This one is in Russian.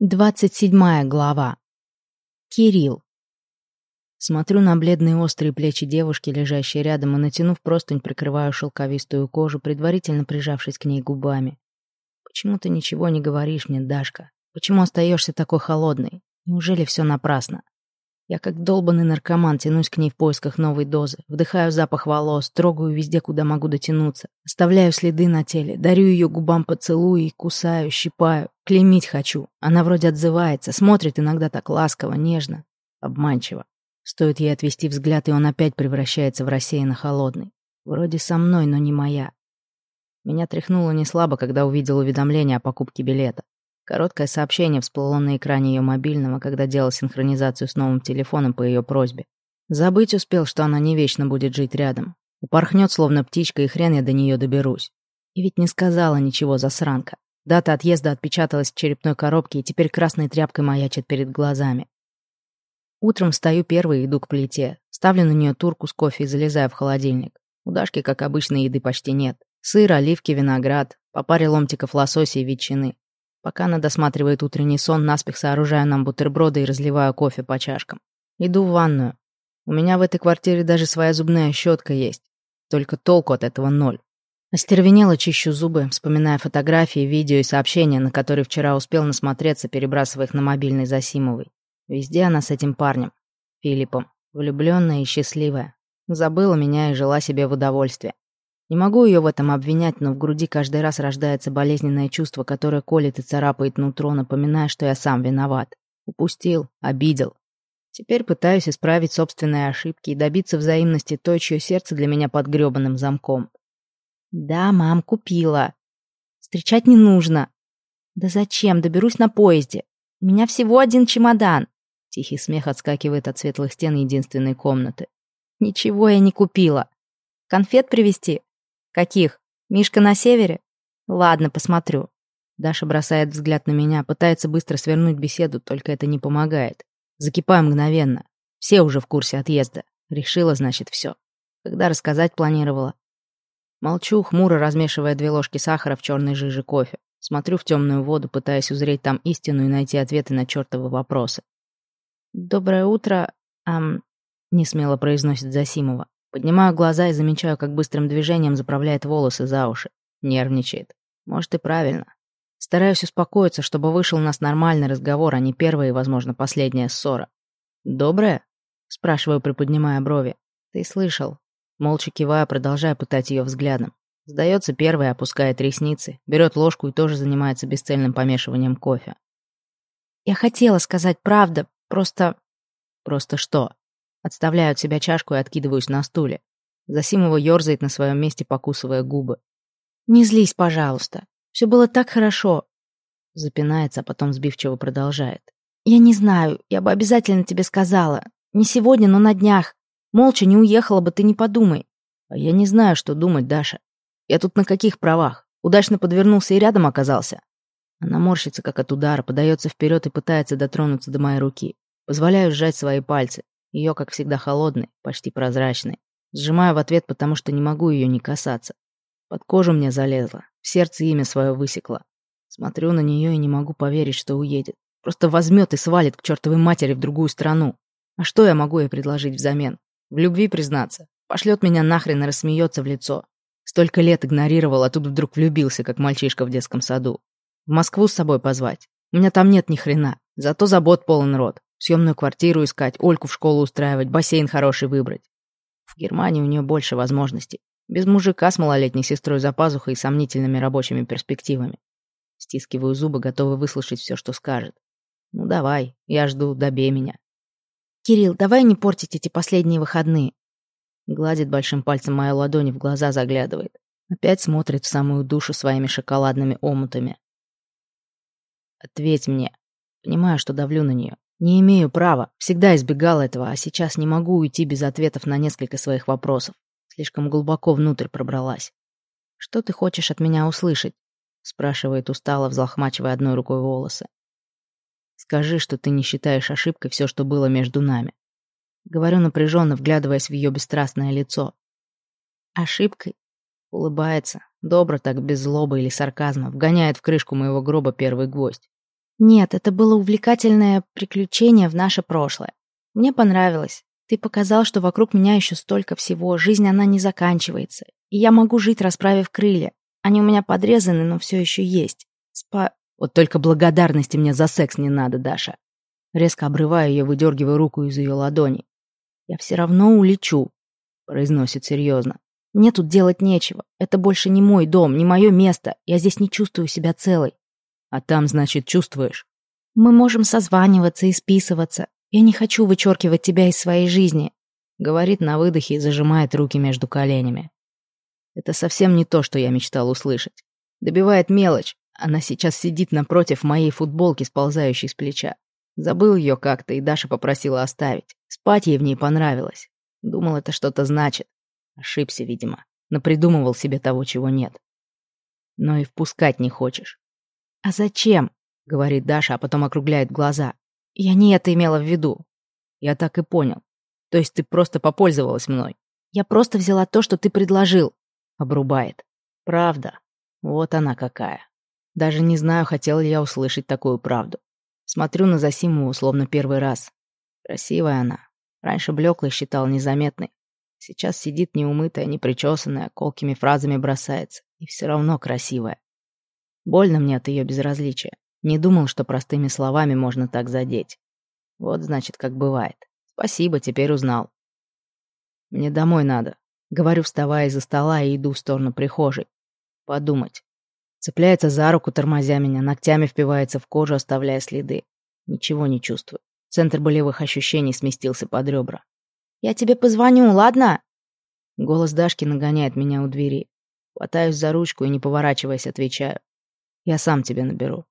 Двадцать седьмая глава. Кирилл. Смотрю на бледные острые плечи девушки, лежащей рядом, и, натянув простынь, прикрываю шелковистую кожу, предварительно прижавшись к ней губами. «Почему ты ничего не говоришь мне, Дашка? Почему остаешься такой холодной? Неужели все напрасно?» Я как долбанный наркоман тянусь к ней в поисках новой дозы, вдыхаю запах волос, трогаю везде, куда могу дотянуться, оставляю следы на теле, дарю ее губам поцелуи, кусаю, щипаю, клеймить хочу. Она вроде отзывается, смотрит иногда так ласково, нежно, обманчиво. Стоит ей отвести взгляд, и он опять превращается в рассеянно холодный. Вроде со мной, но не моя. Меня тряхнуло не слабо, когда увидел уведомление о покупке билета. Короткое сообщение всплыло на экране ее мобильного, когда делал синхронизацию с новым телефоном по ее просьбе. Забыть успел, что она не вечно будет жить рядом. Упорхнет, словно птичка, и хрен я до нее доберусь. И ведь не сказала ничего, засранка. Дата отъезда отпечаталась в черепной коробке и теперь красной тряпкой маячит перед глазами. Утром встаю первой и иду к плите. Ставлю на нее турку с кофе и залезаю в холодильник. У Дашки, как обычно, еды почти нет. Сыр, оливки, виноград, по паре ломтиков лосося и ветчины. Пока она досматривает утренний сон, наспех сооружаю нам бутерброды и разливаю кофе по чашкам. Иду в ванную. У меня в этой квартире даже своя зубная щетка есть. Только толку от этого ноль. Остервенело чищу зубы, вспоминая фотографии, видео и сообщения, на которые вчера успел насмотреться, перебрасывая их на мобильный Засимовой. Везде она с этим парнем. Филиппом. Влюбленная и счастливая. Забыла меня и жила себе в удовольствие. Не могу ее в этом обвинять, но в груди каждый раз рождается болезненное чувство, которое колет и царапает нутро, напоминая, что я сам виноват. Упустил, обидел. Теперь пытаюсь исправить собственные ошибки и добиться взаимности той, чье сердце для меня под грёбаным замком. «Да, мам, купила. Встречать не нужно». «Да зачем? Доберусь на поезде. У меня всего один чемодан». Тихий смех отскакивает от светлых стен единственной комнаты. «Ничего я не купила. Конфет привезти? «Каких? Мишка на севере?» «Ладно, посмотрю». Даша бросает взгляд на меня, пытается быстро свернуть беседу, только это не помогает. Закипаю мгновенно. Все уже в курсе отъезда. Решила, значит, все. Когда рассказать планировала. Молчу, хмуро размешивая две ложки сахара в черной жиже кофе. Смотрю в темную воду, пытаясь узреть там истину и найти ответы на чертовы вопросы. «Доброе утро, ам...» — несмело произносит Засимова. Поднимаю глаза и замечаю, как быстрым движением заправляет волосы за уши. Нервничает. Может, и правильно. Стараюсь успокоиться, чтобы вышел у нас нормальный разговор, а не первая и, возможно, последняя ссора. «Добрая?» — спрашиваю, приподнимая брови. «Ты слышал?» Молча кивая, продолжая пытать ее взглядом. Сдается первая, опускает ресницы, берет ложку и тоже занимается бесцельным помешиванием кофе. «Я хотела сказать правду, просто...» «Просто что?» Отставляю от себя чашку и откидываюсь на стуле. Засимова ерзает на своем месте, покусывая губы. «Не злись, пожалуйста. Все было так хорошо». Запинается, а потом сбивчиво продолжает. «Я не знаю, я бы обязательно тебе сказала. Не сегодня, но на днях. Молча не уехала бы, ты не подумай». «А я не знаю, что думать, Даша. Я тут на каких правах? Удачно подвернулся и рядом оказался». Она морщится, как от удара, подается вперед и пытается дотронуться до моей руки. Позволяю сжать свои пальцы. Ее, как всегда, холодный, почти прозрачный. Сжимаю в ответ, потому что не могу ее не касаться. Под кожу мне залезла, в сердце имя свое высекла. Смотрю на нее и не могу поверить, что уедет. Просто возьмет и свалит к чертовой матери в другую страну. А что я могу ей предложить взамен? В любви признаться. Пошлет меня нахрен и рассмеется в лицо. Столько лет игнорировал, а тут вдруг влюбился, как мальчишка в детском саду. В Москву с собой позвать. У меня там нет ни хрена. Зато забот полон рот. Съемную квартиру искать, Ольку в школу устраивать, бассейн хороший выбрать. В Германии у нее больше возможностей. Без мужика с малолетней сестрой за пазухой и сомнительными рабочими перспективами. Стискиваю зубы, готовы выслушать все, что скажет. Ну давай, я жду, добей меня. Кирилл, давай не портить эти последние выходные. Гладит большим пальцем мою ладонь в глаза заглядывает. Опять смотрит в самую душу своими шоколадными омутами. Ответь мне. Понимаю, что давлю на нее. Не имею права, всегда избегал этого, а сейчас не могу уйти без ответов на несколько своих вопросов. Слишком глубоко внутрь пробралась. «Что ты хочешь от меня услышать?» спрашивает устало, взлохмачивая одной рукой волосы. «Скажи, что ты не считаешь ошибкой все, что было между нами». Говорю напряженно, вглядываясь в ее бесстрастное лицо. «Ошибкой?» Улыбается, добро так, без злобы или сарказма, вгоняет в крышку моего гроба первый гвоздь. Нет, это было увлекательное приключение в наше прошлое. Мне понравилось. Ты показал, что вокруг меня еще столько всего, жизнь она не заканчивается. И я могу жить, расправив крылья. Они у меня подрезаны, но все еще есть. Спа... Вот только благодарности мне за секс не надо, Даша. Резко обрываю ее, выдергивая руку из ее ладони. «Я все равно улечу», — произносит серьезно. «Мне тут делать нечего. Это больше не мой дом, не мое место. Я здесь не чувствую себя целой». «А там, значит, чувствуешь?» «Мы можем созваниваться и списываться. Я не хочу вычеркивать тебя из своей жизни», — говорит на выдохе и зажимает руки между коленями. Это совсем не то, что я мечтал услышать. Добивает мелочь. Она сейчас сидит напротив моей футболки, сползающей с плеча. Забыл ее как-то, и Даша попросила оставить. Спать ей в ней понравилось. Думал, это что-то значит. Ошибся, видимо. Напридумывал себе того, чего нет. Но и впускать не хочешь. «А зачем?» — говорит Даша, а потом округляет глаза. «Я не это имела в виду». Я так и понял. То есть ты просто попользовалась мной. Я просто взяла то, что ты предложил. Обрубает. Правда. Вот она какая. Даже не знаю, хотел ли я услышать такую правду. Смотрю на Засимову словно первый раз. Красивая она. Раньше блеклой считал незаметной. Сейчас сидит неумытая, непричесанная, колкими фразами бросается. И все равно красивая. Больно мне от ее безразличия. Не думал, что простыми словами можно так задеть. Вот, значит, как бывает. Спасибо, теперь узнал. Мне домой надо. Говорю, вставая из-за стола и иду в сторону прихожей. Подумать. Цепляется за руку, тормозя меня, ногтями впивается в кожу, оставляя следы. Ничего не чувствую. Центр болевых ощущений сместился под ребра. «Я тебе позвоню, ладно?» Голос Дашки нагоняет меня у двери. Хватаюсь за ручку и, не поворачиваясь, отвечаю. «Я сам тебе наберу».